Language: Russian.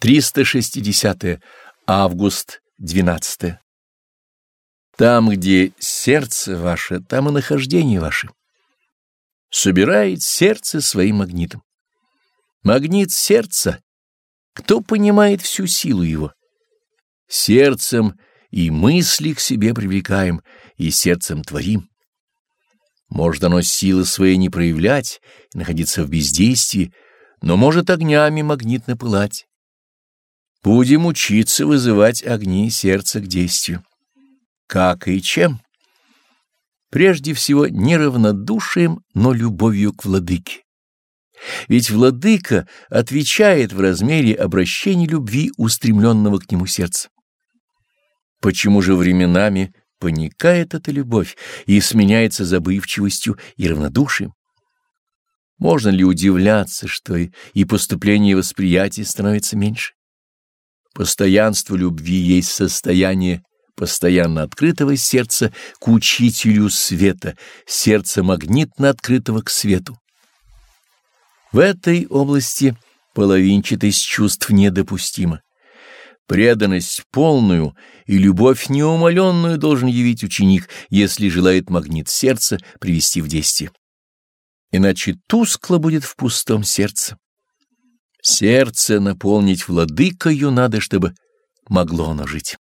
360 август 12 Там, где сердце ваше, там и нахождение ваше. Собирает сердце своим магнитом. Магнит сердца. Кто понимает всю силу его? Сердцем и мысли к себе привлекаем, и сердцем творим. Может оно силы свои не проявлять, находиться в бездействии, но может огнями магнитно пылать. Будем учиться вызывать огни сердца к действию. Как и чем? Прежде всего, не равнодушием, но любовью к владыке. Ведь владыка отвечает в размере обращения любви, устремленного к нему сердца. Почему же временами паникает эта любовь и сменяется забывчивостью и равнодушием? Можно ли удивляться, что и поступление восприятия становится меньше? Постоянство любви есть состояние постоянно открытого сердца к учителю света, сердца магнитно открытого к свету. В этой области половинчатость чувств недопустима. Преданность полную и любовь неумоленную должен явить ученик, если желает магнит сердца привести в действие. Иначе тускло будет в пустом сердце. Сердце наполнить владыкою надо, чтобы могло оно жить.